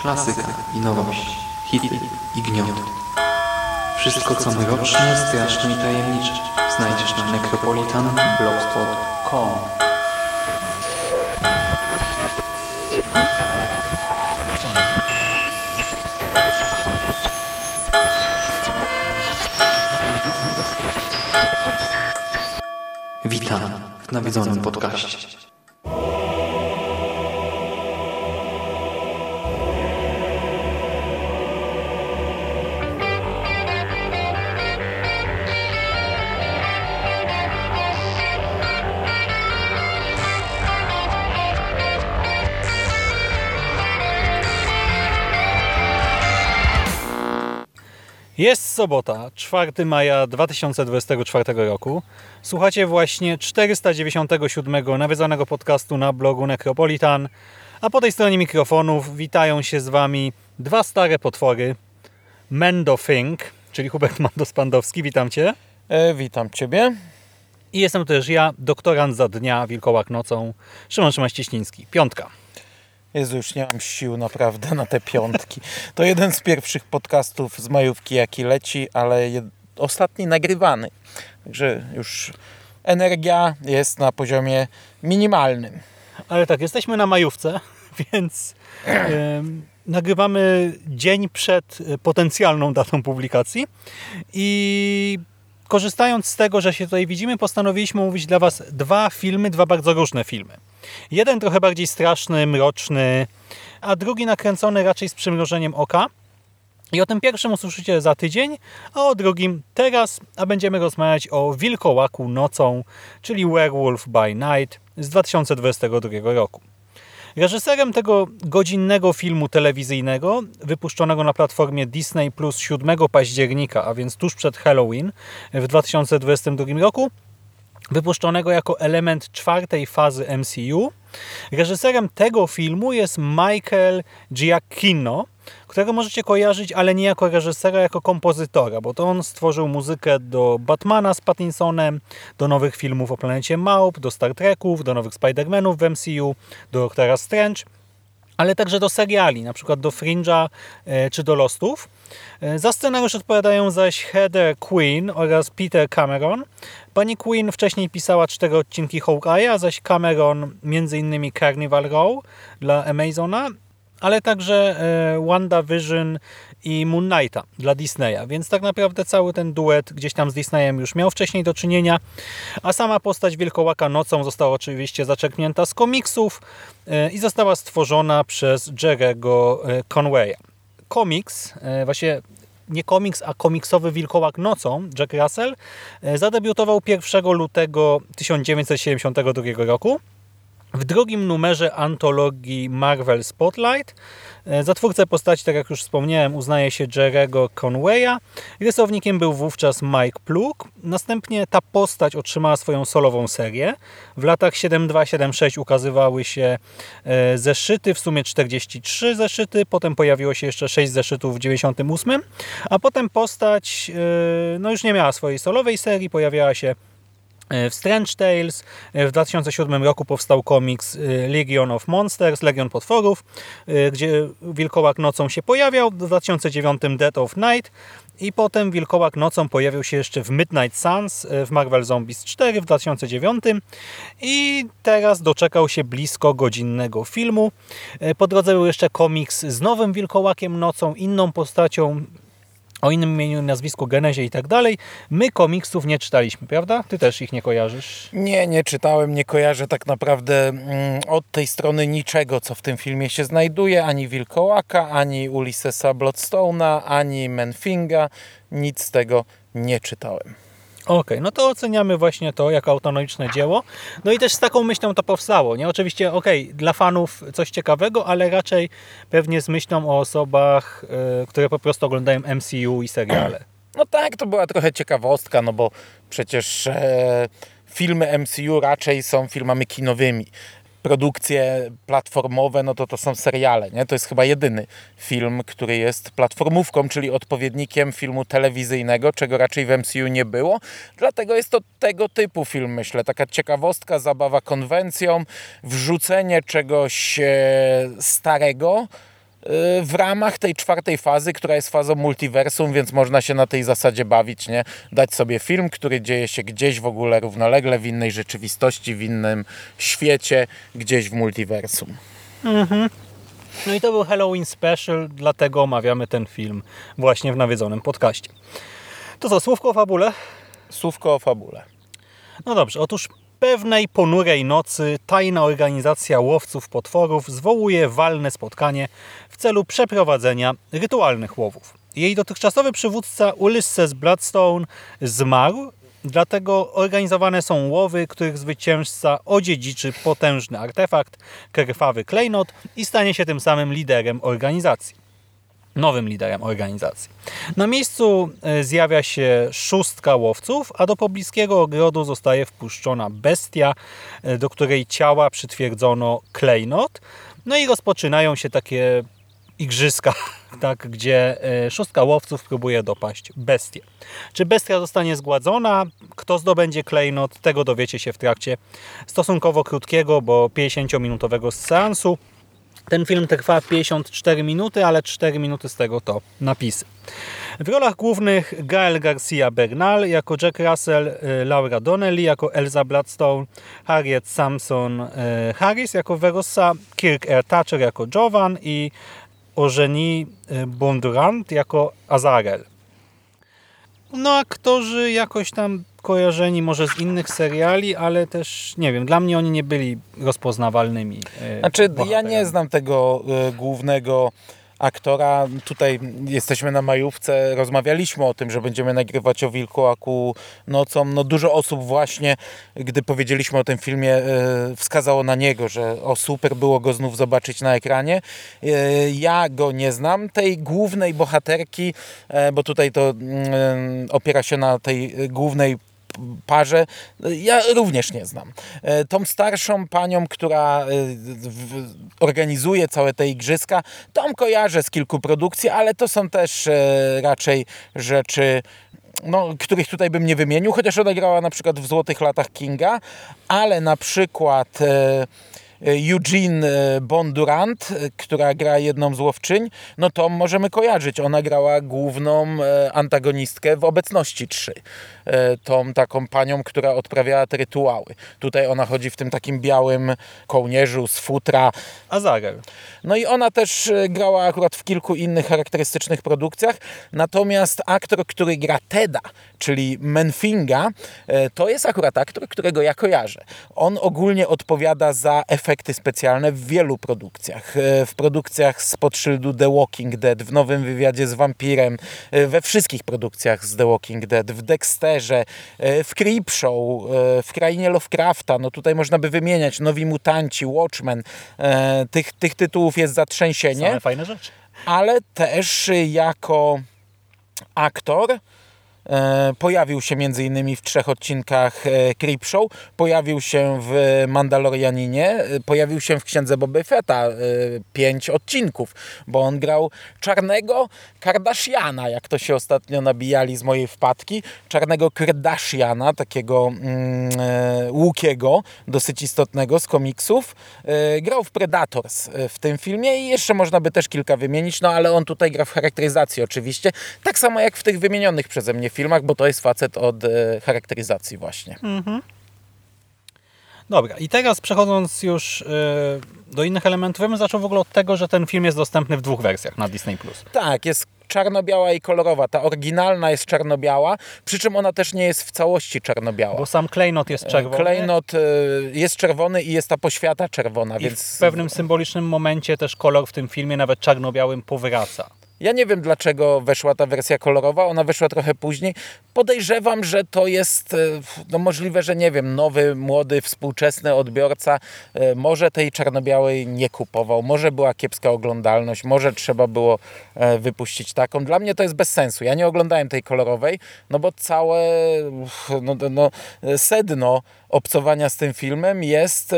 klasyka i nowość, hity i gniot. Wszystko co mroczne, straszne i tajemnicze znajdziesz na necropolitanblogspot.com Witam w nawiedzonym podcaście. Jest sobota, 4 maja 2024 roku. Słuchacie właśnie 497 nawiedzonego podcastu na blogu Necropolitan, a po tej stronie mikrofonów witają się z Wami dwa stare potwory. Mendo Fink, czyli Hubert Mando-Spandowski, witam Cię. E, witam Ciebie. I jestem też ja, doktorant za dnia, wilkołak nocą, Szymon Szymaś-Cieśliński. Piątka. Jezu, już nie mam sił naprawdę na te piątki. To jeden z pierwszych podcastów z majówki, jaki leci, ale ostatni nagrywany. Także już energia jest na poziomie minimalnym. Ale tak, jesteśmy na majówce, więc em, nagrywamy dzień przed e, potencjalną datą publikacji i korzystając z tego, że się tutaj widzimy, postanowiliśmy mówić dla Was dwa filmy, dwa bardzo różne filmy. Jeden trochę bardziej straszny, mroczny, a drugi nakręcony raczej z przymrożeniem oka. I o tym pierwszym usłyszycie za tydzień, a o drugim teraz, a będziemy rozmawiać o Wilkołaku nocą, czyli Werewolf by Night z 2022 roku. Reżyserem tego godzinnego filmu telewizyjnego, wypuszczonego na platformie Disney Plus 7 października, a więc tuż przed Halloween w 2022 roku, wypuszczonego jako element czwartej fazy MCU. Reżyserem tego filmu jest Michael Giacchino, którego możecie kojarzyć, ale nie jako reżysera, jako kompozytora, bo to on stworzył muzykę do Batmana z Pattinsonem, do nowych filmów o planecie Małp, do Star Treków, do nowych Spider-Manów w MCU, do Doctora Strange, ale także do seriali, na przykład do Fringe'a e, czy do Lostów. E, Za scenariusz odpowiadają zaś Heather Quinn oraz Peter Cameron. Pani Quinn wcześniej pisała cztery odcinki Hawkeye'a, zaś Cameron m.in. Carnival Row dla Amazona, ale także e, WandaVision i Moon Knighta dla Disneya, więc tak naprawdę cały ten duet gdzieś tam z Disneyem już miał wcześniej do czynienia, a sama postać Wilkołaka Nocą została oczywiście zaczerpnięta z komiksów e, i została stworzona przez Jerego e, Conwaya. Komiks, właśnie nie komiks, a komiksowy Wilkołak Nocą, Jack Russell, zadebiutował 1 lutego 1972 roku w drugim numerze antologii Marvel Spotlight. E, Za twórcę postaci, tak jak już wspomniałem, uznaje się Jerego Conwaya. Rysownikiem był wówczas Mike Pluk. Następnie ta postać otrzymała swoją solową serię. W latach 72-76 ukazywały się e, zeszyty, w sumie 43 zeszyty, potem pojawiło się jeszcze 6 zeszytów w 98, a potem postać e, no już nie miała swojej solowej serii, pojawiała się w Strange Tales w 2007 roku powstał komiks y, Legion of Monsters, Legion Potworów, gdzie Wilkołak nocą się pojawiał, w 2009 Dead of Night i potem Wilkołak nocą pojawił się jeszcze w Midnight Suns w Marvel Zombies 4 w 2009 i teraz doczekał się blisko godzinnego filmu. Po drodze był jeszcze komiks z nowym Wilkołakiem nocą, inną postacią, o innym imieniu, nazwisku, genezie i tak dalej. My komiksów nie czytaliśmy, prawda? Ty też ich nie kojarzysz. Nie, nie czytałem, nie kojarzę tak naprawdę mm, od tej strony niczego, co w tym filmie się znajduje. Ani Wilkołaka, ani Ulyssesa Bloodstone'a, ani Menfinga. Nic z tego nie czytałem. Okej, no to oceniamy właśnie to jako autonomiczne dzieło. No i też z taką myślą to powstało, nie? Oczywiście, okej, dla fanów coś ciekawego, ale raczej pewnie z myślą o osobach, y, które po prostu oglądają MCU i seriale. No tak, to była trochę ciekawostka, no bo przecież e, filmy MCU raczej są filmami kinowymi. Produkcje platformowe, no to to są seriale, nie? To jest chyba jedyny film, który jest platformówką, czyli odpowiednikiem filmu telewizyjnego, czego raczej w MCU nie było. Dlatego jest to tego typu film, myślę. Taka ciekawostka, zabawa konwencją, wrzucenie czegoś e, starego, w ramach tej czwartej fazy, która jest fazą multiversum, więc można się na tej zasadzie bawić, nie? Dać sobie film, który dzieje się gdzieś w ogóle równolegle, w innej rzeczywistości, w innym świecie, gdzieś w multiversum. No i to był Halloween Special, dlatego omawiamy ten film właśnie w nawiedzonym podcaście. To co, słówko o fabule? Słówko o fabule. No dobrze, otóż pewnej ponurej nocy tajna organizacja łowców potworów zwołuje walne spotkanie w celu przeprowadzenia rytualnych łowów. Jej dotychczasowy przywódca Ulysses Bloodstone zmarł, dlatego organizowane są łowy, których zwycięzca odziedziczy potężny artefakt, krwawy klejnot i stanie się tym samym liderem organizacji nowym liderem organizacji. Na miejscu e, zjawia się szóstka łowców, a do pobliskiego ogrodu zostaje wpuszczona bestia, e, do której ciała przytwierdzono klejnot. No i rozpoczynają się takie igrzyska, tak, gdzie e, szóstka łowców próbuje dopaść bestię. Czy bestia zostanie zgładzona? Kto zdobędzie klejnot? Tego dowiecie się w trakcie stosunkowo krótkiego, bo 50-minutowego seansu. Ten film trwa 54 minuty, ale 4 minuty z tego to napisy. W rolach głównych Gael Garcia Bernal jako Jack Russell, y, Laura Donnelly jako Elza Bloodstone, Harriet Samson y, Harris jako Verosa, Kirk R. Thatcher jako Jovan i Eugenie y, Bondurant jako Azarel. No aktorzy jakoś tam kojarzeni może z innych seriali, ale też nie wiem, dla mnie oni nie byli rozpoznawalnymi. e, Znaczy, ja bohaterami. nie znam tego e, głównego aktora. Tutaj jesteśmy na majówce, rozmawialiśmy o tym, że będziemy nagrywać o Wilkołaku nocą. No dużo osób właśnie, gdy powiedzieliśmy o tym filmie, e, wskazało na niego, że o super było go znów zobaczyć na ekranie. Ja go nie znam. Tej głównej bohaterki, bo tutaj to mm, opiera się na tej głównej parze, ja również nie znam. E, Tą starszą panią, która e, organizuje całe te igrzyska, tą kojarzę z kilku produkcji, ale to są też e, raczej rzeczy no, których tutaj bym nie wymienił, chociaż ona grała na przykład w Złotych Latach Kinga, ale na przykład Eugene e, Bondurant, e, która gra jedną z łowczyń, no to możemy kojarzyć. Ona grała główną e, antagonistkę w obecności 3. E, Tą taką panią, która odprawiała te rytuały. Tutaj ona chodzi w tym takim białym kołnierzu z futra. Azarel. No i ona też e, grała akurat w kilku innych charakterystycznych produkcjach. Natomiast aktor, który gra Teda, czyli Menfinga, e, to jest akurat aktor, którego ja kojarzę. On ogólnie odpowiada za efekty specjalne w wielu produkcjach. E, W produkcjach spod szyldu The Walking Dead, w Nowym Wywiadzie z Wampirem, e, we wszystkich produkcjach z The Walking Dead, w Dexterze, e, w Creepshow, w Krainie Lovecrafta. No tutaj można by wymieniać Nowi Mutanci, Watchmen. Tych, tych tytułów jest zatrzęsienie Same fajne rzeczy. ale też jako aktor pojawił się innymi w trzech odcinkach e, Creepshow, pojawił się w Mandalorianinie, e, pojawił się w Księdze Boba Fetta e, pięć odcinków, bo on grał czarnego Kardashiana, jak to się ostatnio nabijali z mojej wpadki, czarnego Kardashiana, takiego mm, e, łukiego, dosyć istotnego z komiksów. E, grał w Predators e, w tym filmie i jeszcze można by też kilka wymienić, no ale on tutaj gra w charakteryzacji oczywiście, tak samo jak w tych wymienionych przeze mnie filmach, bo to jest facet od e, charakteryzacji właśnie. Dobra, i teraz przechodząc już e, do innych elementów, ja bym zaczął w ogóle od tego, że ten film jest dostępny w dwóch wersjach na Disney+. Tak, jest czarno-biała i kolorowa. Ta oryginalna jest czarno-biała, przy czym ona też nie jest w całości czarno-biała. Bo sam klejnot jest czerwony Klejnot e, jest czerwony i jest ta poświata czerwona, i więc w pewnym symbolicznym momencie też kolor w tym filmie nawet czarno-białym powraca. Ja nie wiem, dlaczego weszła ta wersja kolorowa, ona weszła trochę później. Podejrzewam, że to jest e, no możliwe, że nie wiem, nowy, młody, współczesny odbiorca e, może tej czarno-białej nie kupował, może była kiepska oglądalność, może trzeba było e, wypuścić taką. Dla mnie to jest bez sensu. Ja nie oglądałem tej kolorowej, no bo całe no, no, sedno obcowania z tym filmem jest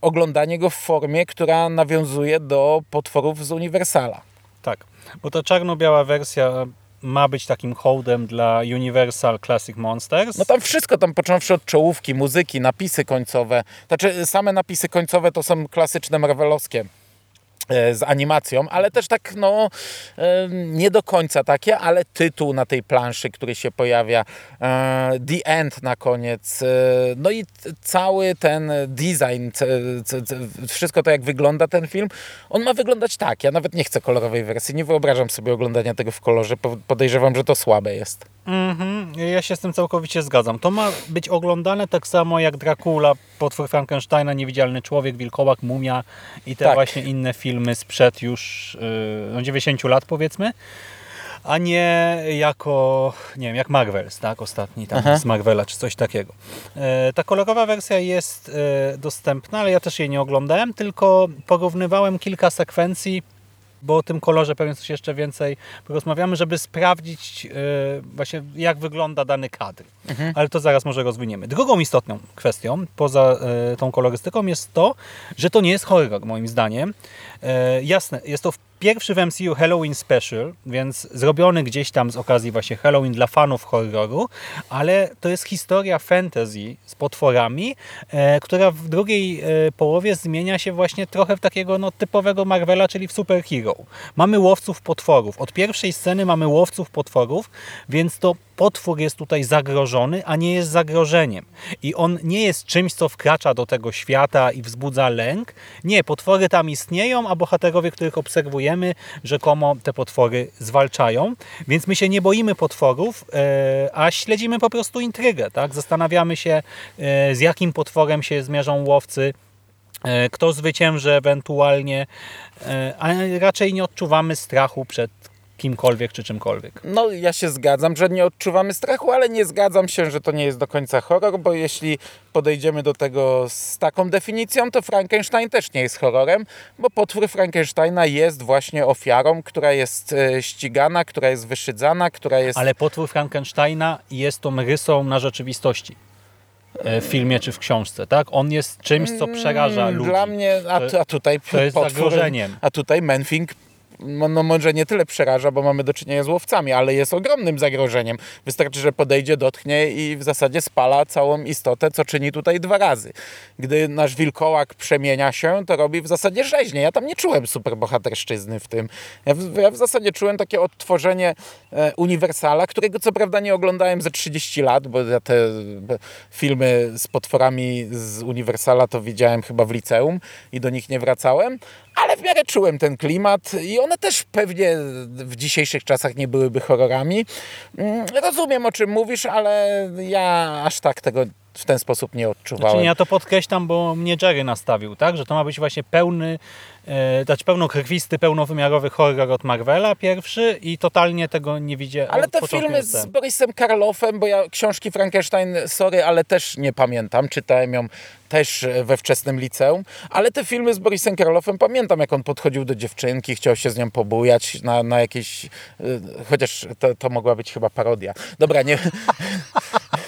oglądanie go w formie, która nawiązuje do potworów z Uniwersala. Tak, bo ta czarno-biała wersja ma być takim hołdem dla Universal Classic Monsters. No tam wszystko, tam począwszy od czołówki, muzyki, napisy końcowe. Znaczy same napisy końcowe to są klasyczne marvelowskie z animacją, ale też tak no e, nie do końca takie, ale tytuł na tej planszy, który się pojawia, e, The End na koniec, no i cały ten design, wszystko to jak wygląda ten film, on ma wyglądać tak. Ja nawet nie chcę kolorowej wersji, nie wyobrażam sobie oglądania tego w kolorze, podejrzewam, że to słabe jest. Mhm, ja się z tym całkowicie zgadzam. To ma być oglądane tak samo jak Dracula, Potwór Frankensteina, Niewidzialny Człowiek, Wilkołak, Mumia i te tak. właśnie inne filmy sprzed już yy, no 90 lat powiedzmy, a nie jako, nie wiem, jak Marvels, tak, ostatni tam Aha. z Marvela czy coś takiego. Yy, ta kolorowa wersja jest yy, dostępna, ale ja też jej nie oglądałem, tylko porównywałem kilka sekwencji bo o tym kolorze pewnie coś jeszcze więcej porozmawiamy, żeby sprawdzić yy, właśnie jak wygląda dany kadr. Mhm. Ale to zaraz może rozwiniemy. Drugą istotną kwestią, poza yy, tą kolorystyką jest to, że to nie jest horror moim zdaniem. Yy, jasne, jest to w Pierwszy w MCU Halloween Special, więc zrobiony gdzieś tam z okazji właśnie Halloween dla fanów horroru, ale to jest historia fantasy z potworami, e, która w drugiej e, połowie zmienia się właśnie trochę w takiego no, typowego Marvela, czyli w superhero. Mamy łowców potworów. Od pierwszej sceny mamy łowców potworów, więc to potwór jest tutaj zagrożony, a nie jest zagrożeniem. I on nie jest czymś, co wkracza do tego świata i wzbudza lęk. Nie, potwory tam istnieją, a bohaterowie, których obserwujemy, rzekomo te potwory zwalczają. Więc my się nie boimy potworów, e, a śledzimy po prostu intrygę. Tak? Zastanawiamy się, e, z jakim potworem się zmierzą łowcy, e, kto zwycięży ewentualnie, a raczej nie odczuwamy strachu przed kimkolwiek czy czymkolwiek. No ja się zgadzam, że nie odczuwamy strachu, ale nie zgadzam się, że to nie jest do końca horror, bo jeśli podejdziemy do tego z taką definicją, to Frankenstein też nie jest horrorem, bo potwór Frankensteina jest właśnie ofiarą, która jest e, ścigana, która jest wyszydzana, która jest... Ale potwór Frankensteina jest tą rysą na rzeczywistości e, w filmie czy w książce, tak? On jest czymś, co przeraża mm, ludzi. Dla mnie, a, a tutaj to jest potwór, zagrożeniem. A tutaj Menfing no, no może nie tyle przeraża, bo mamy do czynienia z łowcami, ale jest ogromnym zagrożeniem. Wystarczy, że podejdzie, dotknie i w zasadzie spala całą istotę, co czyni tutaj dwa razy. Gdy nasz wilkołak przemienia się, to robi w zasadzie rzeźnie. Ja tam nie czułem superbohaterszczyzny w tym. Ja w, ja w zasadzie czułem takie odtworzenie e, Uniwersala, którego co prawda nie oglądałem ze 30 lat, bo ja te filmy z potworami z Uniwersala to widziałem chyba w liceum i do nich nie wracałem, ale w miarę czułem ten klimat i one też pewnie w dzisiejszych czasach nie byłyby horrorami. Mm, rozumiem o czym mówisz, ale ja aż tak tego w ten sposób nie odczuwałem. Znaczy, ja to podkreślam, bo mnie Jerry nastawił, tak? że to ma być właśnie pełny e, dać pełnokrwisty, pełnowymiarowy horror od Marvela pierwszy i totalnie tego nie widzę. Ale te filmy z Borisem Karloffem, bo ja książki Frankenstein, sorry, ale też nie pamiętam, czytałem ją też we wczesnym liceum, ale te filmy z Borisem Karloffem pamiętam, jak on podchodził do dziewczynki, chciał się z nią pobujać na, na jakieś, e, chociaż to, to mogła być chyba parodia. Dobra, nie...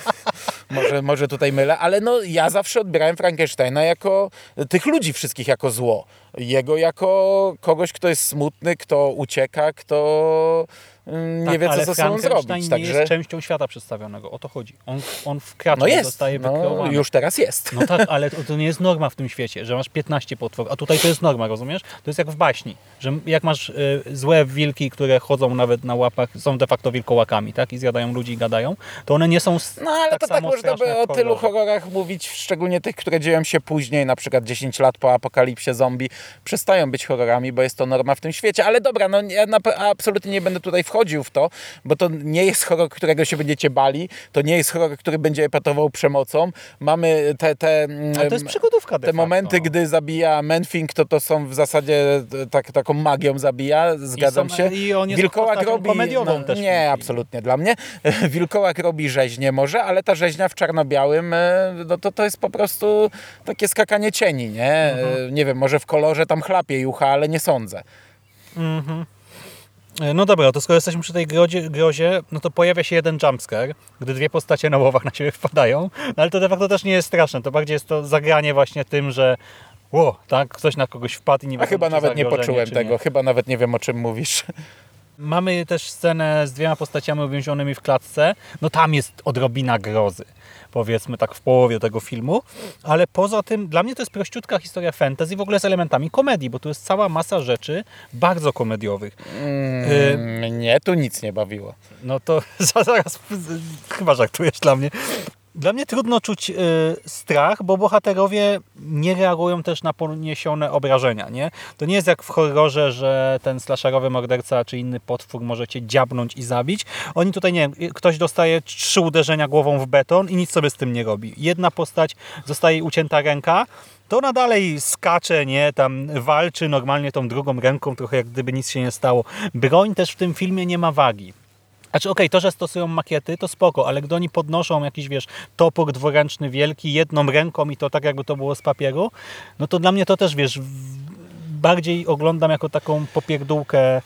może, może tutaj mylę, ale no ja zawsze odbierałem Frankensteina jako tych ludzi wszystkich jako zło. Jego jako kogoś, kto jest smutny, kto ucieka, kto Mm, nie tak, wie, co ze sobą zrobić. Także... nie jest częścią świata przedstawionego. O to chodzi. On, on wkracza, no jest. zostaje no, wykreowany. Już teraz jest. No tak, ale to, to, nie jest norma w tym świecie, że masz 15 potworów. A tutaj to jest norma, rozumiesz? To jest jak w baśni, że jak masz y, złe wilki, które chodzą nawet na łapach, są de facto wilkołakami, tak? I zjadają ludzi i gadają, to one nie są No ale tak to tak można by o tylu horrorach mówić, szczególnie tych, które dzieją się później, na przykład 10 lat po apokalipsie zombie. Przestają być horrorami, bo jest to norma w tym świecie. Ale dobra, no ja na, absolutnie nie będę tutaj wchodził w to, bo to nie jest horror, którego się będziecie bali, to nie jest horror, który będzie epatował przemocą. Mamy te... te Ale to jest przygodówka de te momenty, gdy zabija Menfing, to to są w zasadzie tak, taką magią zabija, zgadzam są- się. i on jest postacią komediową też w Nie, absolutnie dla mnie. Wilkołak robi rzeźnię może, ale ta rzeźnia w czarno-białym, e, no to to jest po prostu takie skakanie cieni, nie? E, Nie wiem, może w kolorze tam chlapie jucha, ale nie sądzę. E, No dobra, to skoro jesteśmy przy tej grozie, grozie, no to pojawia się jeden jumpscare, gdy dwie postacie na łowach na siebie wpadają, no ale to de facto też nie jest straszne, to bardziej jest to zagranie właśnie tym, że ło, tak, ktoś na kogoś wpadł i nie A wiadomo, chyba nawet nie poczułem tego, Nie. chyba nawet nie wiem o czym mówisz. Mamy też scenę z dwiema postaciami uwięzionymi w klatce, no tam jest odrobina grozy, powiedzmy tak w połowie tego filmu, ale poza tym dla mnie to jest prościutka historia fantasy w ogóle z elementami komedii, bo tu jest cała masa rzeczy bardzo komediowych. Mm, nie, tu nic nie bawiło. No to za- zaraz, chyba żartujesz dla mnie. Dla mnie trudno czuć y, strach, bo bohaterowie nie reagują też na poniesione obrażenia, nie? To nie jest jak w horrorze, że ten slasherowy morderca czy inny potwór może cię dziabnąć i zabić. Oni tutaj, nie wiem, ktoś dostaje trzy uderzenia głową w beton i nic sobie z tym nie robi. Jedna postać zostaje ucięta ręka, to ona dalej skacze, nie, tam walczy normalnie tą drugą ręką, trochę jak gdyby nic się nie stało. Broń też w tym filmie nie ma wagi. Znaczy okej, to, że stosują makiety, to spoko, ale gdy oni podnoszą jakiś, wiesz, topór dwuręczny wielki jedną ręką i to tak jakby to było z papieru, no to dla mnie to też, wiesz, bardziej oglądam jako taką popierdółkę e,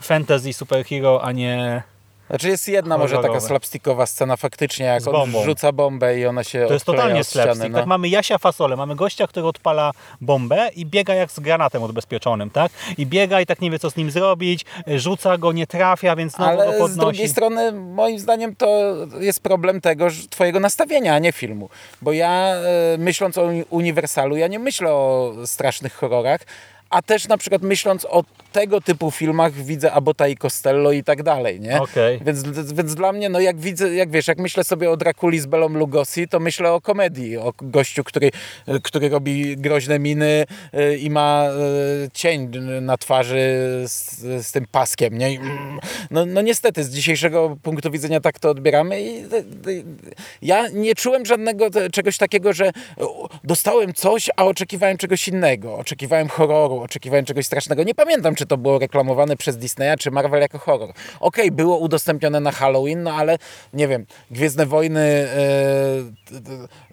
fantasy superhero, a nie... Znaczy jest jedna może taka slapstickowa scena faktycznie, jak on rzuca bombę i ona się To jest totalnie od ściany, slapstick. no. Tak mamy Jasia Fasolę, mamy gościa, który odpala bombę i biega jak z granatem odbezpieczonym, tak? I biega i tak nie wie, co z nim zrobić, rzuca go, nie trafia, więc znowu go Ale podnosi. z drugiej strony moim zdaniem to jest problem tego, że twojego nastawienia, a nie filmu. Bo ja e, myśląc o uni- Uniwersalu, ja nie myślę o strasznych horrorach, a też na przykład myśląc o tego typu filmach widzę Abota i Costello i tak dalej, nie? Okej. Więc, więc dla mnie, no jak widzę, jak wiesz, jak myślę sobie o Drakuli z Belą Lugosi, to myślę o komedii, o gościu, który, który robi groźne miny y, i ma y, cień na twarzy z, z tym paskiem, nie? No, no niestety, z dzisiejszego punktu widzenia tak to odbieramy i y, ja nie czułem żadnego czegoś takiego, że dostałem coś, a oczekiwałem czegoś innego. Oczekiwałem horroru, oczekiwałem czegoś strasznego. Nie pamiętam, czy to było reklamowane przez Disneya, czy Marvel jako horror. Okej, było udostępnione na Halloween, no ale nie wiem, Gwiezdne Wojny,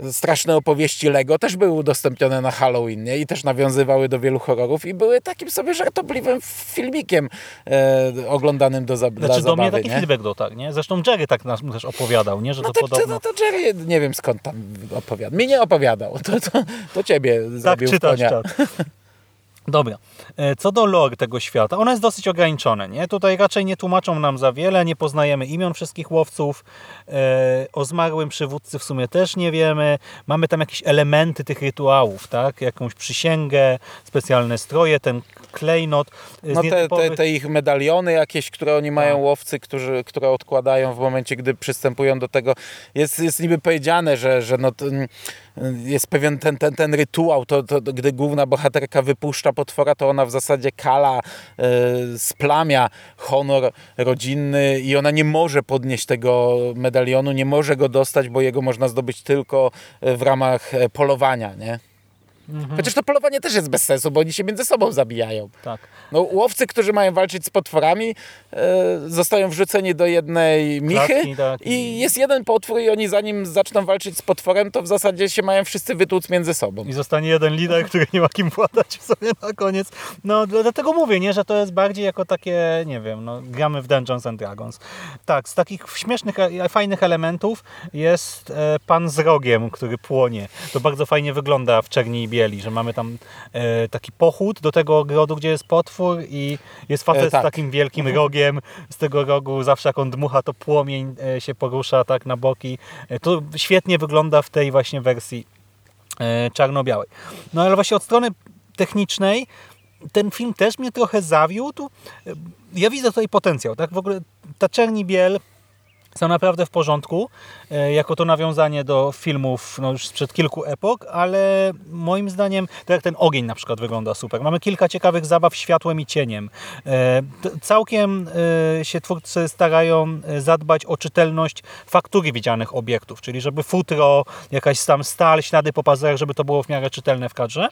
t- straszne opowieści Lego też były udostępnione na Halloween, nie? I też nawiązywały do wielu horrorów i były takim sobie żartobliwym filmikiem e, oglądanym do, za, dla Znaczy do zabawy, mnie taki nie? feedback dotarł, nie? Zresztą Jerry tak nas też opowiadał, nie? Że No to to, podobno... to, to Jerry, nie wiem skąd tam opowiada. Mi nie opowiadał. To, to, to ciebie Tak, zrobił w czytasz konia. czat. Dobra. E, Co do lore tego świata, ono jest dosyć ograniczone. Nie? Tutaj raczej nie tłumaczą nam za wiele, nie poznajemy imion wszystkich łowców. E, o zmarłym przywódcy w sumie też nie wiemy. Mamy tam jakieś elementy tych rytuałów, tak? Jakąś przysięgę, specjalne stroje, ten klejnot. e, No te, te, te ich medaliony jakieś, które oni mają Tak. łowcy, którzy, które odkładają w momencie, gdy przystępują do tego. Jest, jest niby powiedziane, że, że no, jest pewien ten, ten, ten rytuał, to, to, gdy główna bohaterka wypuszcza potwora, to ona w zasadzie kala, e, splamia honor rodzinny i ona nie może podnieść tego medalionu, nie może go dostać, bo jego można zdobyć tylko w ramach e, polowania, nie? Mhm. Chociaż to polowanie też jest bez sensu, bo oni się między sobą zabijają. Tak. No, łowcy, którzy mają walczyć z potworami, e, zostają wrzuceni do jednej michy Klatki, tak. i jest jeden potwór i oni zanim zaczną walczyć z potworem, to w zasadzie się mają wszyscy wytłuc między sobą. I zostanie jeden lider, który nie ma kim władać w sobie na koniec. No dlatego mówię, nie, że to jest bardziej jako takie, nie wiem, no, gramy w Dungeons and Dragons. Tak, z takich śmiesznych, e, fajnych elementów jest e, pan z rogiem, który płonie. To bardzo fajnie wygląda w Czerni i Bieli, że mamy tam e, taki pochód do tego ogrodu, gdzie jest potwór i jest facet E, tak. z takim wielkim rogiem. Z tego rogu zawsze jak on dmucha, to płomień e, się porusza tak na boki. E, to świetnie wygląda w tej właśnie wersji e, czarno-białej. No ale właśnie od strony technicznej ten film też mnie trochę zawiódł. E, Ja widzę tutaj potencjał, tak? W ogóle ta czerni biel są naprawdę w porządku, e, jako to nawiązanie do filmów no już sprzed kilku epok, ale moim zdaniem, tak jak ten ogień na przykład wygląda super. Mamy kilka ciekawych zabaw światłem i cieniem. E, całkiem e, się twórcy starają zadbać o czytelność faktury widzianych obiektów, czyli żeby futro, jakaś tam stal, ślady po żeby to było w miarę czytelne w kadrze.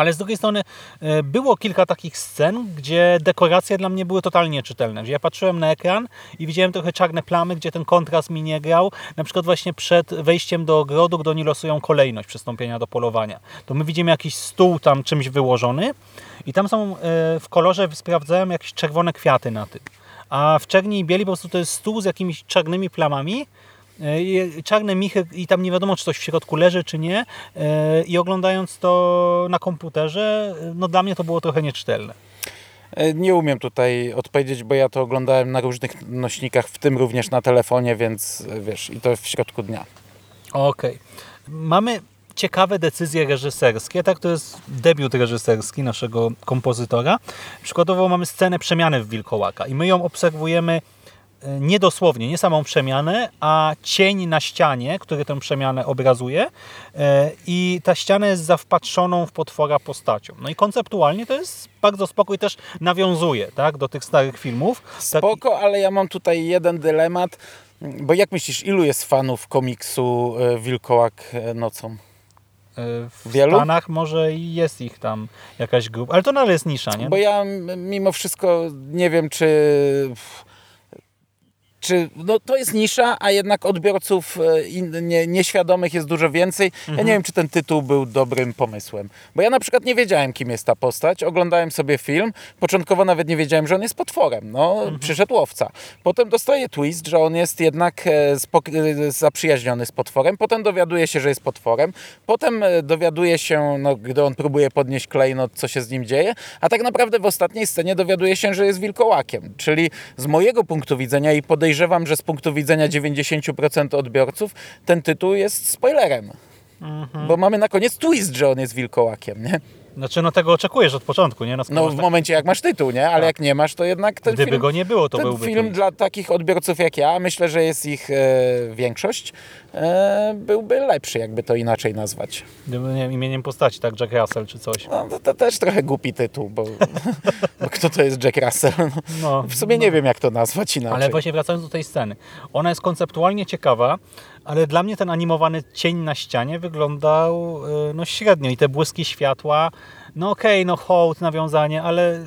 Ale z drugiej strony e, było kilka takich scen, gdzie dekoracje dla mnie były totalnie czytelne. Gdzie ja patrzyłem na ekran i widziałem trochę czarne plamy, gdzie ten kontrast mi nie grał. Na przykład właśnie przed wejściem do ogrodu, gdy oni losują kolejność przystąpienia do polowania. To my widzimy jakiś stół tam czymś wyłożony i tam są e, w kolorze, sprawdzałem jakieś czerwone kwiaty na tym. A w czerni i bieli po prostu to jest stół z jakimiś czarnymi plamami, czarne michy i tam nie wiadomo, czy coś w środku leży, czy nie. E, I oglądając to na komputerze, no dla mnie to było trochę nieczytelne. E, nie umiem tutaj odpowiedzieć, bo ja to oglądałem na różnych nośnikach, w tym również na telefonie, więc wiesz, i to w środku dnia. Okej. Okay. Mamy ciekawe decyzje reżyserskie. Tak, to jest debiut reżyserski naszego kompozytora. Przykładowo mamy scenę przemiany w Wilkołaka i my ją obserwujemy E, nie dosłownie, nie samą przemianę, a cień na ścianie, który tę przemianę obrazuje e, i ta ściana jest zawpatrzoną w potwora postacią. No i konceptualnie to jest bardzo spokój, też nawiązuje tak, do tych starych filmów. Spoko, ale ja mam tutaj jeden dylemat, bo jak myślisz, ilu jest fanów komiksu e, Wilkołak nocą? W Wielu? Stanach może jest ich tam jakaś grupa, ale to nadal jest nisza, nie? Bo ja mimo wszystko nie wiem, czy czy no, to jest nisza, a jednak odbiorców e, in, nie, nieświadomych jest dużo więcej. Mhm. Ja nie wiem, czy ten tytuł był dobrym pomysłem. Bo ja na przykład nie wiedziałem, kim jest ta postać. Oglądałem sobie film. Początkowo nawet nie wiedziałem, że on jest potworem. No, mhm. przyszedł łowca. Potem dostaje twist, że on jest jednak e, e, zaprzyjaźniony z potworem. Potem dowiaduje się, że jest potworem. Potem dowiaduje się, no, gdy on próbuje podnieść klejnot, co się z nim dzieje. A tak naprawdę w ostatniej scenie dowiaduje się, że jest wilkołakiem. Czyli z mojego punktu widzenia i podejrzenia podejrzewam, że z punktu widzenia 90% odbiorców ten tytuł jest spoilerem. Mhm. Bo mamy na koniec twist, że on jest wilkołakiem, nie? Znaczy, no tego oczekujesz od początku, nie? No, no w tak... momencie, jak masz tytuł, nie? Ale tak. jak nie masz, to jednak ten Gdyby film... go nie było, to ten byłby film twist. dla takich odbiorców jak ja, myślę, że jest ich e, większość, e, byłby lepszy, jakby to inaczej nazwać. Gdyby, nie wiem, imieniem postaci, tak? Jack Russell czy coś. No, to, to też trochę głupi tytuł, bo, bo, kto to jest Jack Russell? No, w sumie no. nie wiem, jak to nazwać inaczej. Ale właśnie wracając do tej sceny. Ona jest konceptualnie ciekawa, ale dla mnie ten animowany cień na ścianie wyglądał e, no średnio i te błyski światła no okej, okay, no hołd, nawiązanie, ale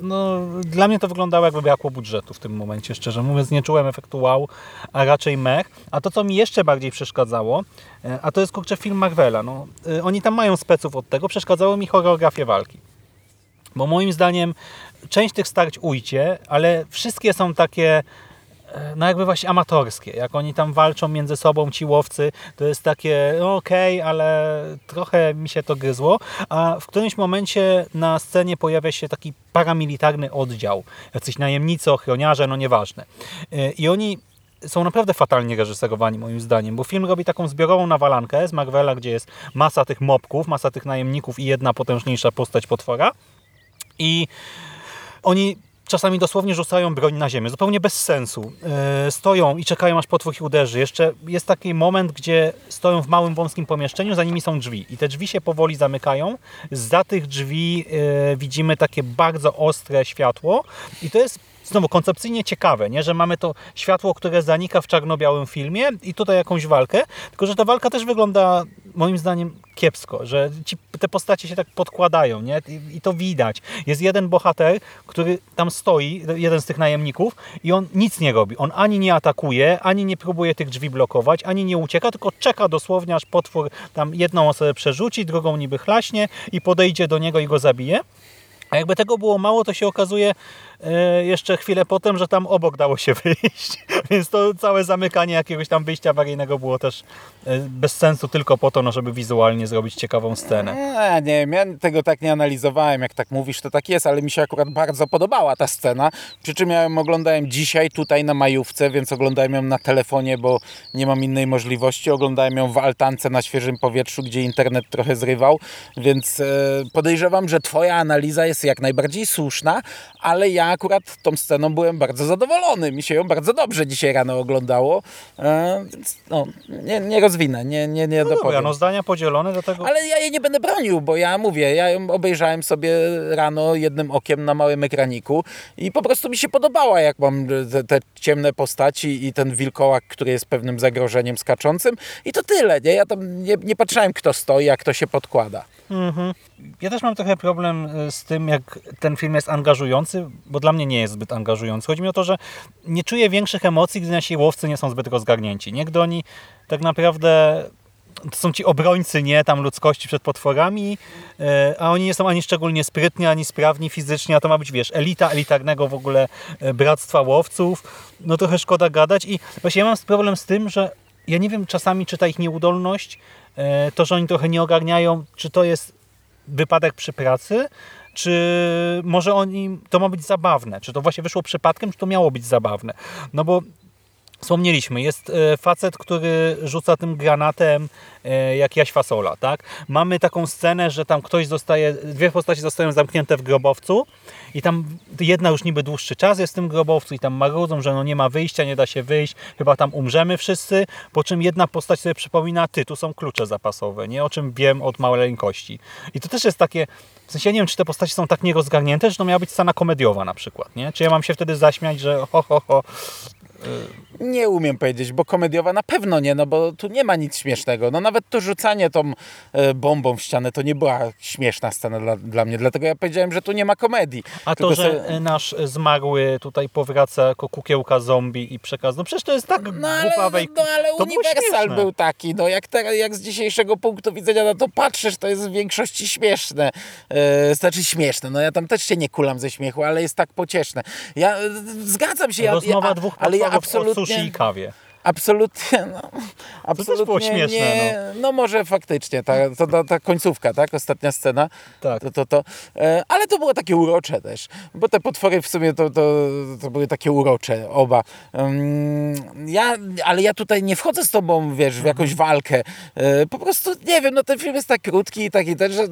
no, dla mnie to wyglądało jakby brakło budżetu w tym momencie, szczerze mówiąc. Nie czułem efektu wow, a raczej mech. A to, co mi jeszcze bardziej przeszkadzało, e, a to jest kurczę film Marvela. No, e, oni tam mają speców od tego, przeszkadzało mi choreografię walki. Bo moim zdaniem część tych starć ujdzie, ale wszystkie są takie no jakby właśnie amatorskie. Jak oni tam walczą między sobą, ci łowcy, to jest takie no okej, okay, ale trochę mi się to gryzło. A w którymś momencie na scenie pojawia się taki paramilitarny oddział. Jacyś najemnicy, ochroniarze, no nieważne. E, I oni są naprawdę fatalnie reżyserowani moim zdaniem, bo film robi taką zbiorową nawalankę z Marvela, gdzie jest masa tych mopków, masa tych najemników i jedna potężniejsza postać potwora. I oni czasami dosłownie rzucają broń na ziemię, zupełnie bez sensu. E, stoją i czekają aż potwór ich uderzy. Jeszcze jest taki moment, gdzie stoją w małym, wąskim pomieszczeniu, za nimi są drzwi i te drzwi się powoli zamykają. Za tych drzwi e, widzimy takie bardzo ostre światło i to jest znowu koncepcyjnie ciekawe, nie? że mamy to światło, które zanika w czarno-białym filmie i tutaj jakąś walkę, tylko że ta walka też wygląda moim zdaniem kiepsko, że ci, te postacie się tak podkładają nie? I, I, to widać. Jest jeden bohater, który tam stoi, jeden z tych najemników i on nic nie robi. On ani nie atakuje, ani nie próbuje tych drzwi blokować, ani nie ucieka, tylko czeka dosłownie, aż potwór tam jedną osobę przerzuci, drugą niby chlaśnie i podejdzie do niego i go zabije. A jakby tego było mało, to się okazuje, jeszcze chwilę potem, że tam obok dało się wyjść. Więc to całe zamykanie jakiegoś tam wyjścia awaryjnego było też e, bez sensu tylko po to, no, żeby wizualnie zrobić ciekawą scenę. Nie, nie wiem, ja tego tak nie analizowałem, jak tak mówisz, to tak jest, ale mi się akurat bardzo podobała ta scena. Przy czym ja ją oglądałem dzisiaj tutaj na majówce, więc oglądałem ją na telefonie, bo nie mam innej możliwości. Oglądałem ją w altance na świeżym powietrzu, gdzie internet trochę zrywał, więc e, podejrzewam, że twoja analiza jest jak najbardziej słuszna, ale ja akurat tą sceną byłem bardzo zadowolony. Mi się ją bardzo dobrze dzisiaj rano oglądało. E, więc no, nie, nie rozwinę, nie, nie, nie No dobra, no zdania podzielone, dlatego Ale ja jej nie będę bronił, bo ja mówię, ja ją obejrzałem sobie rano jednym okiem na małym ekraniku i po prostu mi się podobała, jak mam te, te ciemne postaci i ten wilkołak, który jest pewnym zagrożeniem skaczącym i to tyle, nie? Ja tam nie, nie patrzyłem, kto stoi, a kto się podkłada. Ja też mam trochę problem e, z tym, jak ten film jest angażujący, bo dla mnie nie jest zbyt angażujący. Chodzi mi o to, że nie czuję większych emocji, gdy nasi łowcy nie są zbyt rozgarnięci. Nie, gdy oni tak naprawdę to są ci obrońcy, nie, tam ludzkości przed potworami, e, a oni nie są ani szczególnie sprytni, ani sprawni fizycznie, a to ma być, wiesz, elita elitarnego w ogóle e, bractwa łowców. No trochę szkoda gadać i właśnie ja mam problem z tym, że ja nie wiem czasami, czy ta ich nieudolność, to, że oni trochę nie ogarniają, czy to jest wypadek przy pracy, czy może oni, to ma być zabawne, czy to właśnie wyszło przypadkiem, czy to miało być zabawne. No bo Wspomnieliśmy, jest e, facet, który rzuca tym granatem e, jak jaś fasola, tak? Mamy taką scenę, że tam ktoś zostaje, dwie postaci zostają zamknięte w grobowcu i tam jedna już niby dłuższy czas jest w tym grobowcu i tam marudzą, że no nie ma wyjścia, nie da się wyjść, chyba tam umrzemy wszyscy, po czym jedna postać sobie przypomina, ty, tu są klucze zapasowe, nie? O czym wiem od maleńkości. I to też jest takie, w sensie ja nie wiem, czy te postaci są tak nierozgarnięte, że to miała być scena komediowa na przykład, nie? Czy ja mam się wtedy zaśmiać, że ho, ho, ho, Nie umiem powiedzieć, bo komediowa na pewno nie, no bo tu nie ma nic śmiesznego. No nawet to rzucanie tą e, bombą w ścianę to nie była śmieszna scena dla, dla mnie, dlatego ja powiedziałem, że tu nie ma komedii. A Tylko to, że se- nasz zmarły tutaj powraca jako kukiełka zombie i przekaz, no przecież to jest tak No ale, głupawe no, ale to Uniwersal śmieszne. był taki, no jak, teraz, jak z dzisiejszego punktu widzenia na to patrzysz, to jest w większości śmieszne. E, znaczy śmieszne, no ja tam też się nie kulam ze śmiechu, ale jest tak pocieszne. Ja e, zgadzam się, ja, Rozmowa ja, dwóch ale ja absolutnie, again, she caviar? Absolutnie, no, absolutnie było śmieszne, nie, no. może faktycznie, ta, to, ta, ta końcówka, tak, ostatnia scena, Tak. to, to, to, e, ale to było takie urocze też, bo te potwory w sumie to, to, to były takie urocze, oba. Ja, ale ja tutaj nie wchodzę z tobą, wiesz, w jakąś walkę, e, po prostu, nie wiem, no ten film jest tak krótki i taki ten, że,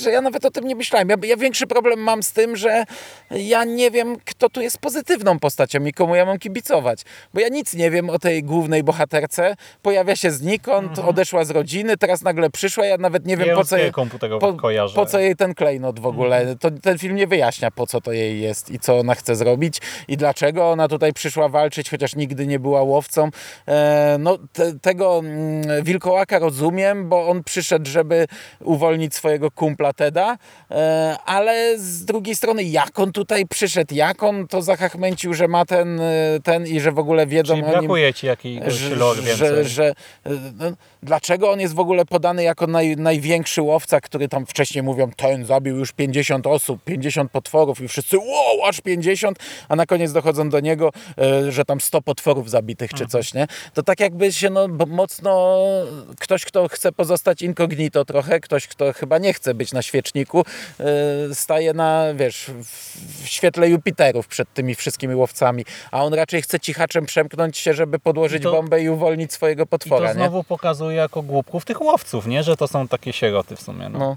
że ja nawet o tym nie myślałem. Ja, ja większy problem mam z tym, że ja nie wiem, kto tu jest pozytywną postacią i komu ja mam kibicować, bo ja nic nie wiem o tej głównej bohaterce, pojawia się znikąd, odeszła z rodziny, teraz nagle przyszła, ja nawet nie wiem, Ja po co jej, po, po co jej ten klejnot w ogóle. To, ten film nie wyjaśnia, po co to jej jest i co ona chce zrobić i dlaczego ona tutaj przyszła walczyć, chociaż nigdy nie była łowcą. E, no, te, tego mm, wilkołaka rozumiem, bo on przyszedł, żeby uwolnić swojego kumpla Teda, e, ale z drugiej strony, jak on tutaj przyszedł, jak on to zachachmęcił, że ma ten, e, ten i że w ogóle wiedzą Czyli o nim brakuje ci jakiegoś że, lore więcej. że, że no, dlaczego on jest w ogóle podany jako naj, największy łowca, który tam wcześniej mówią, ten zabił już 50 osób, 50 potworów i wszyscy, wow, aż 50, a na koniec dochodzą do niego, e, że tam 100 potworów zabitych Mhm. czy coś, nie? To tak jakby się no, mocno ktoś, kto chce pozostać incognito trochę, ktoś, kto chyba nie chce być na świeczniku, e, staje na, wiesz, w świetle Jupiterów przed tymi wszystkimi łowcami, a on raczej chce cichaczem przemknąć się, żeby podłożyć I to- bombę i uwolnić swojego I potwora, to nie? znowu pokazuje jako głupków tych łowców, nie? Że to są takie sieroty w sumie. No. No.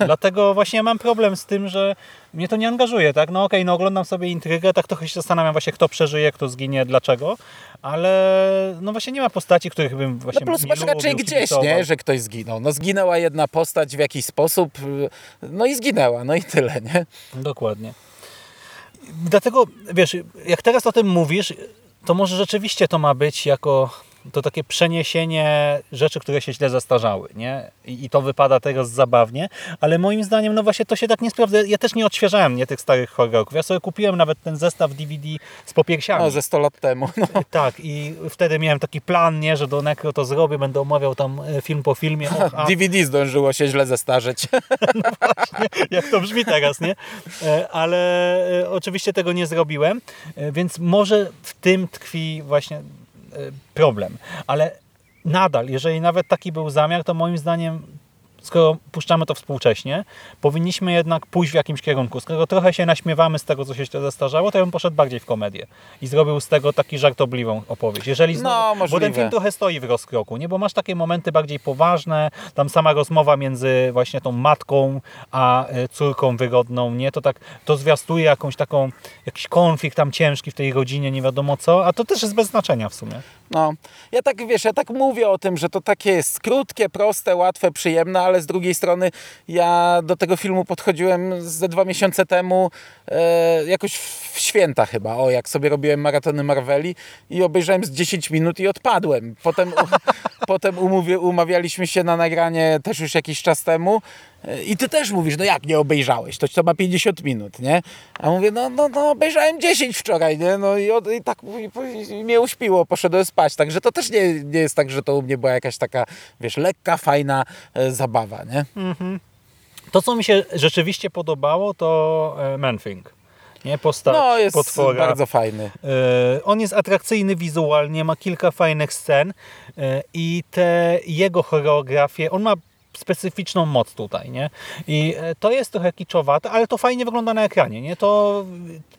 Dlatego właśnie mam problem z tym, że mnie to nie angażuje, tak? No okej, no oglądam sobie intrygę, tak trochę się zastanawiam właśnie kto przeżyje, kto zginie, dlaczego, ale no właśnie nie ma postaci, których bym właśnie No plus nie masz raczej gdzieś, nie, że ktoś zginął. No zginęła jedna postać w jakiś sposób, no i zginęła, no i tyle, nie? Dokładnie. Dlatego, wiesz, jak teraz o tym mówisz, to może rzeczywiście to ma być jako to takie przeniesienie rzeczy, które się źle zastarzały, nie? I, I to wypada teraz zabawnie, ale moim zdaniem, no właśnie to się tak nie sprawdza. Ja też nie odświeżałem nie, tych starych horrorów. Ja sobie kupiłem nawet ten zestaw DVD z popiersiami. No ze 100 lat temu. No. Tak, i wtedy miałem taki plan, nie, że do Necro to zrobię, będę omawiał tam e, film po filmie. Och, a DVD zdążyło się źle zestarzeć. jak to brzmi teraz, nie? E, Ale e, oczywiście tego nie zrobiłem, e, więc może w tym tkwi właśnie e, problem. Ale nadal, jeżeli nawet taki był zamiar, to moim zdaniem skoro puszczamy to współcześnie, powinniśmy jednak pójść w jakimś kierunku. Skoro trochę się naśmiewamy z tego, co się zestarzało, to ja bym poszedł bardziej w komedię i zrobił z tego taki żartobliwą opowieść. Jeżeli znowu, No, bo ten film trochę stoi w rozkroku, nie? bo masz takie momenty bardziej poważne, tam sama rozmowa między właśnie tą matką a e, córką wygodną, nie? To tak, to zwiastuje jakąś taką, jakiś konflikt tam ciężki w tej rodzinie, nie wiadomo co, a to też jest bez znaczenia w sumie. No, ja tak wiesz, ja tak mówię o tym, że to takie jest krótkie, proste, łatwe, przyjemne, ale z drugiej strony ja do tego filmu podchodziłem ze dwa miesiące temu e, jakoś w święta chyba, o jak sobie robiłem maratony Marveli i obejrzałem z 10 minut i odpadłem. Potem, u, potem umówie, umawialiśmy się na nagranie też już jakiś czas temu i ty też mówisz, no jak nie obejrzałeś, to to ma 50 minut, nie? A mówię, no, no, no obejrzałem 10 wczoraj, nie? No i, od, i tak i, i mnie uśpiło, poszedłem spać, także to też nie, nie jest tak, że to u mnie była jakaś taka, wiesz, lekka, fajna e, zabawa, nie? To, co mi się rzeczywiście podobało, to e, Man-Thing. Nie? Postać No, jest potwora. bardzo fajny. E, On jest atrakcyjny wizualnie, ma kilka fajnych scen e, i te jego choreografie, on ma specyficzną moc tutaj, nie? I e, to jest trochę kiczowate, ale to fajnie wygląda na ekranie, nie? To,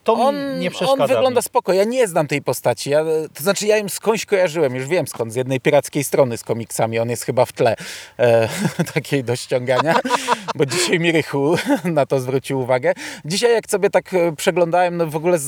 to On, nie przeszkadza. on wygląda mi. spoko. Ja nie znam tej postaci. Ja, to znaczy, ja ją skądś kojarzyłem, już wiem skąd, z jednej pirackiej strony z komiksami. On jest chyba w tle e, takiej do ściągania, bo dzisiaj mi Rychu na to zwrócił uwagę. Dzisiaj, jak sobie tak e, przeglądałem, no w ogóle z,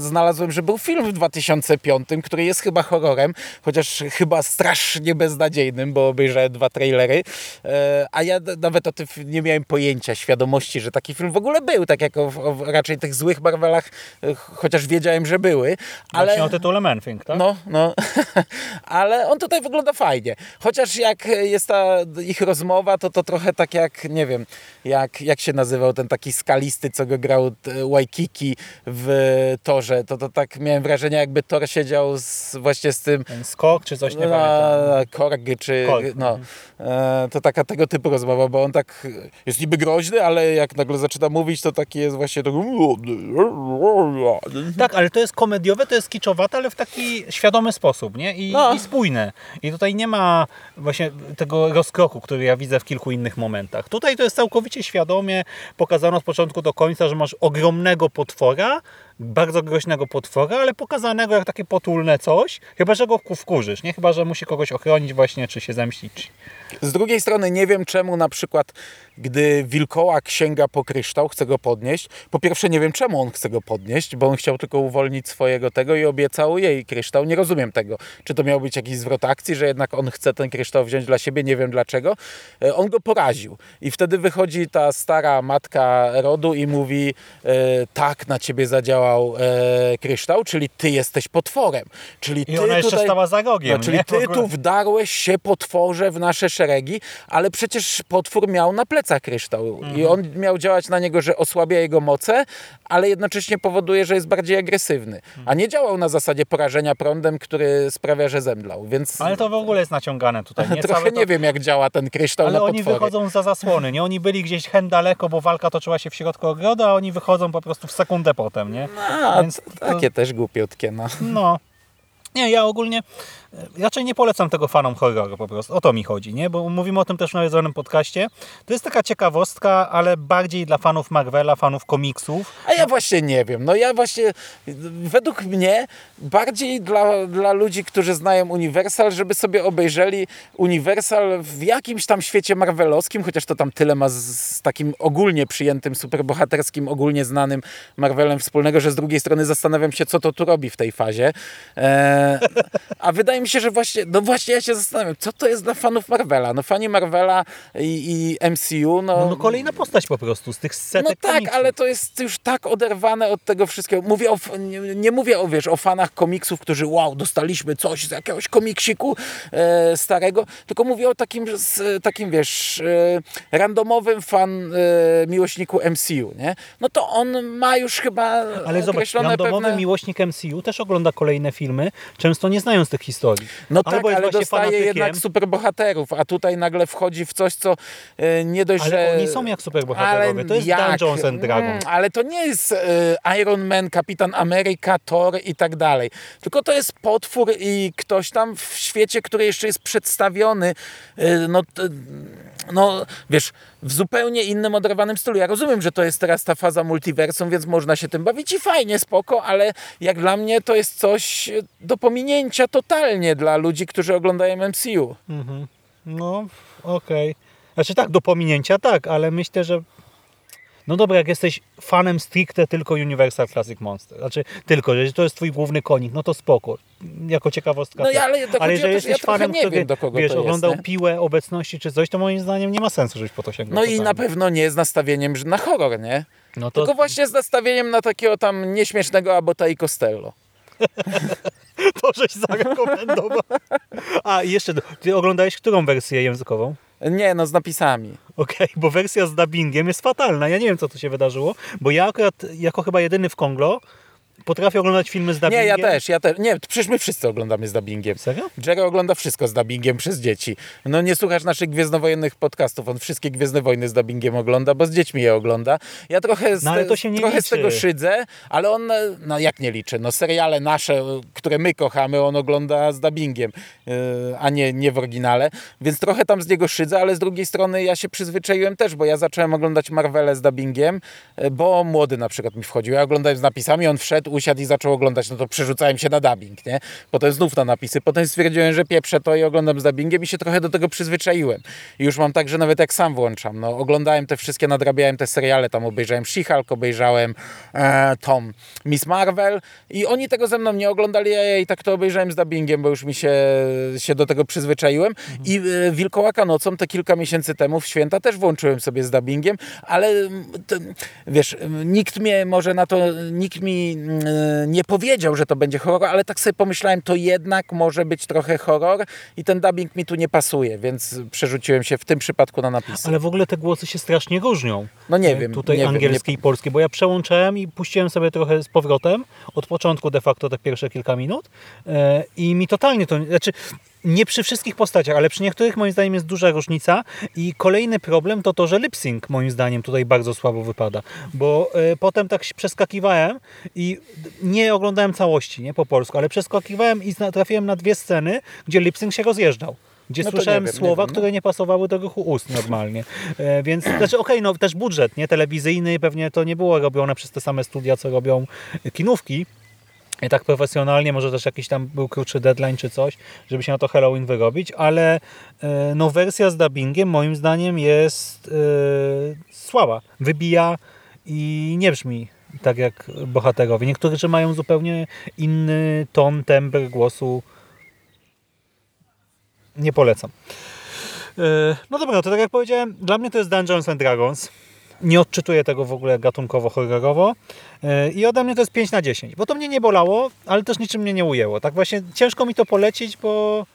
znalazłem, że był film w 2005, który jest chyba horrorem, chociaż chyba strasznie beznadziejnym, bo obejrzałem dwa trailery. E, a ja nawet o tym nie miałem pojęcia, świadomości, że taki film w ogóle był, tak jak o, o raczej tych złych Marvelach, e, chociaż wiedziałem, że były. Ale... Właśnie o tytule Man-Thing, tak? No, no. Ale on tutaj wygląda fajnie. Chociaż jak jest ta ich rozmowa, to to trochę tak jak, nie wiem, jak, jak się nazywał ten taki skalisty, co go grał e, Waikiki w Torze. To, to tak miałem wrażenie, jakby Thor siedział z, właśnie z tym Ten skok czy coś, nie na pamiętam. Korg, czy Korg, no. E, to taka tego typu rozmowa, bo on tak jest niby groźny, ale jak nagle zaczyna mówić, to taki jest właśnie tak Tak, ale to jest komediowe, to jest kiczowate, ale w taki świadomy sposób, nie? I, No. i spójne. I tutaj nie ma właśnie tego rozkroku, który ja widzę w kilku innych momentach. Tutaj to jest całkowicie świadomie pokazane od początku do końca, że masz ogromnego potwora, bardzo groźnego potwora, ale pokazanego jak takie potulne coś, chyba, że go wkurzysz, nie? Chyba, że musi kogoś ochronić właśnie, czy się zemścić. Z drugiej strony nie wiem czemu na przykład, gdy wilkołak sięga po kryształ, chce go podnieść. Po pierwsze nie wiem czemu on chce go podnieść, bo on chciał tylko uwolnić swojego tego i obiecał jej kryształ. Nie rozumiem tego. Czy to miał być jakiś zwrot akcji, że jednak on chce ten kryształ wziąć dla siebie, nie wiem dlaczego. E, On go poraził. I wtedy wychodzi ta stara matka rodu i mówi e, tak, na ciebie zadziałał e, kryształ, czyli ty jesteś potworem. Czyli I ty ona jeszcze tutaj... stała za rogiem, No, czyli nie? Ty tu wdarłeś się potworze w nasze szeregi, ale przecież potwór miał na plecach kryształ Mhm. i on miał działać na niego, że osłabia jego moce, ale jednocześnie powoduje, że jest bardziej agresywny. Mhm. A nie działał na zasadzie porażenia prądem, który sprawia, że zemdlał. Więc Ale to w ogóle jest naciągane tutaj, nie? trochę to- nie wiem, jak działa ten kryształ Ale na oni potwory. wychodzą za zasłony, nie? Oni byli gdzieś hen daleko, bo walka toczyła się w środku ogrodu, a oni wychodzą po prostu w sekundę potem, nie? A, Więc to- takie też głupiutkie, no. No. Nie, ja ogólnie raczej nie polecam tego fanom horroru po prostu. O to mi chodzi, nie? Bo mówimy o tym też w nawiedzonym podcaście. To jest taka ciekawostka, ale bardziej dla fanów Marvela, fanów komiksów. A ja właśnie nie wiem. No ja właśnie, według mnie, bardziej dla, dla ludzi, którzy znają Universal, żeby sobie obejrzeli Universal w jakimś tam świecie marvelowskim, chociaż to tam tyle ma z, z takim ogólnie przyjętym, superbohaterskim, ogólnie znanym Marvelem wspólnego, że z drugiej strony zastanawiam się, co to tu robi w tej fazie. E, a wydaje mi się, że właśnie, no właśnie ja się zastanawiam, co to jest dla fanów Marvela. No fani Marvela i, i MCU, No, no kolejna postać po prostu z tych setek no tak, ale to jest już tak oderwane od tego wszystkiego. Mówię o, nie, nie mówię o, wiesz, o fanach komiksów, którzy wow, dostaliśmy coś z jakiegoś komiksiku e, starego, tylko mówię o takim, z, takim wiesz, e, randomowym fan e, miłośniku MCU, nie? No to on ma już chyba Ale zobacz, randomowy pewne... miłośnik MCU też ogląda kolejne filmy, często nie znając tych historii. No Albo tak, ale dostaje fanatykiem. jednak superbohaterów, a tutaj nagle wchodzi w coś, co e, nie dość, Ale że... oni są jak superbohaterowie. To jest Dungeons and Dragons. Mm, ale to nie jest e, Iron Man, Kapitan Ameryka, Thor i tak dalej. Tylko to jest potwór i ktoś tam w świecie, który jeszcze jest przedstawiony, e, no, no wiesz, w zupełnie innym, oderwanym stylu. Ja rozumiem, że to jest teraz ta faza multiversum, więc można się tym bawić i fajnie, spoko, ale jak dla mnie to jest coś e, do pominięcia totalnie dla ludzi, którzy oglądają MCU. No, okej. Znaczy tak, do pominięcia tak, ale myślę, że no dobra, jak jesteś fanem stricte tylko Universal Classic Monster, znaczy tylko, że to jest twój główny konik, no to spoko, jako ciekawostka. No ja- ale to o jeżeli to, jesteś ja fanem, nie który, wiem, do kogo wiesz, jest, oglądał nie? piłę obecności czy coś, to moim zdaniem nie ma sensu, żebyś po to sięgnął. No i na pewno nie z nastawieniem na horror, nie? No to, Tylko właśnie z nastawieniem na takiego tam nieśmiesznego Abota i Costello. to żeś zarekomendował. A jeszcze, ty oglądałeś którą wersję językową? Nie, no z napisami. Okej, bo wersja z dubbingiem jest fatalna. Ja nie wiem, co tu się wydarzyło, bo ja akurat, jako chyba jedyny w Konglo, potrafię oglądać filmy z dubbingiem. Nie, ja też, ja też. Nie, przecież my wszyscy oglądamy z dubbingiem. Serio? Jerry ogląda wszystko z dubbingiem przez dzieci. No nie słuchasz naszych gwiezdnowojennych podcastów, on wszystkie Gwiezdne Wojny z dubbingiem ogląda, bo z dziećmi je ogląda. Ja trochę z, No, ale to się nie trochę z tego szydzę, ale on, no jak nie liczy, no seriale nasze, które my kochamy, on ogląda z dubbingiem, yy, a nie, nie w oryginale, więc trochę tam z niego szydzę, ale z drugiej strony ja się przyzwyczaiłem też, bo ja zacząłem oglądać Marvele z dubbingiem, yy, bo młody na przykład mi wchodził. Ja oglądałem z napisami, on wszedł, usiadł i zaczął oglądać, no to przerzucałem się na dubbing, nie? Potem znów na napisy, potem stwierdziłem, że pieprzę to i oglądam z dubbingiem i się trochę do tego przyzwyczaiłem. I już mam tak, że nawet jak sam włączam, no oglądałem te wszystkie, nadrabiałem te seriale, tam obejrzałem She-Hulk, obejrzałem e, Tom, Miss Marvel i oni tego ze mną nie oglądali, a ja i tak to obejrzałem z dubbingiem, bo już mi się, się do tego przyzwyczaiłem i e, Wilkołaka nocą te kilka miesięcy temu w święta też włączyłem sobie z dubbingiem, ale mm, to, wiesz, mm, nikt mnie może na to, nikt mi mm, nie powiedział, że to będzie horror, ale tak sobie pomyślałem, to jednak może być trochę horror i ten dubbing mi tu nie pasuje, więc przerzuciłem się w tym przypadku na napisy. Ale w ogóle te głosy się strasznie różnią. No nie E, wiem, Tutaj nie wiem, angielskie i polskie, bo ja przełączałem i puściłem sobie trochę z powrotem, od początku de facto te pierwsze kilka minut e, i mi totalnie to, znaczy nie przy wszystkich postaciach, ale przy niektórych moim zdaniem jest duża różnica i kolejny problem to to, że lip sync moim zdaniem tutaj bardzo słabo wypada, bo e, potem tak się przeskakiwałem i nie oglądałem całości, nie po polsku, ale przeskakiwałem i trafiłem na dwie sceny, gdzie lip sync się rozjeżdżał. Gdzie No słyszałem nie wiem, nie słowa, wiem, no. które nie pasowały do ruchu ust normalnie. E, więc, znaczy okej, no też budżet, nie? Telewizyjny, pewnie to nie było robione przez te same studia, co robią kinówki. I tak profesjonalnie, może też jakiś tam był krótszy deadline czy coś, żeby się na to Halloween wyrobić, ale e, no wersja z dubbingiem moim zdaniem jest e, słaba. Wybija i nie brzmi tak jak bohaterowie. Niektórzy mają zupełnie inny ton, tembr głosu. Nie polecam. E, No dobra, to tak jak powiedziałem, dla mnie to jest Dungeons and Dragons. Nie odczytuję tego w ogóle gatunkowo-horrorowo. E, I ode mnie to jest 5 na 10, bo to mnie nie bolało, ale też niczym mnie nie ujęło. Tak właśnie ciężko mi to polecić, bo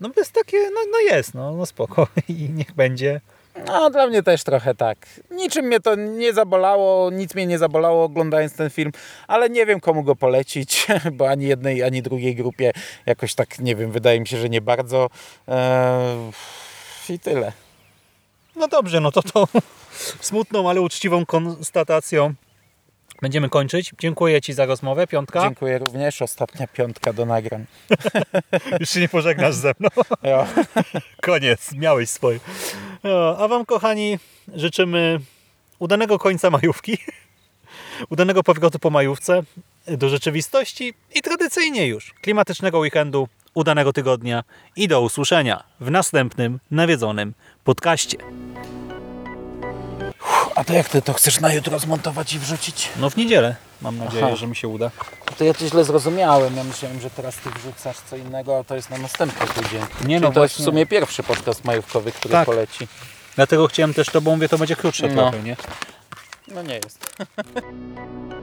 no jest takie, no, no jest, no, no spoko i niech będzie. No, dla mnie też trochę tak. Niczym mnie to nie zabolało, nic mnie nie zabolało oglądając ten film, ale nie wiem komu go polecić, bo ani jednej, ani drugiej grupie jakoś tak, nie wiem, wydaje mi się, że nie bardzo. Eee, I tyle. No dobrze, no to tą smutną, ale uczciwą konstatacją będziemy kończyć. Dziękuję Ci za rozmowę, piątka. Dziękuję również. Ostatnia piątka do nagrań. Już się nie pożegnasz ze mną. Koniec, miałeś swoje. A Wam, kochani, życzymy udanego końca majówki, udanego powrotu po majówce do rzeczywistości i tradycyjnie już klimatycznego weekendu, udanego tygodnia i do usłyszenia w następnym nawiedzonym podcaście. A to jak ty to chcesz na jutro zmontować i wrzucić? No w niedzielę. Mam nadzieję, Aha. że mi się uda. To ja to źle zrozumiałem. Ja myślałem, że teraz ty wrzucasz co innego, a to jest na następny tydzień. Nie Czyli no, to jest w właśnie. sumie pierwszy podcast majówkowy, który Tak. poleci. Dlatego chciałem też to, bo mówię, to będzie krótsze No. trochę, nie? No nie jest.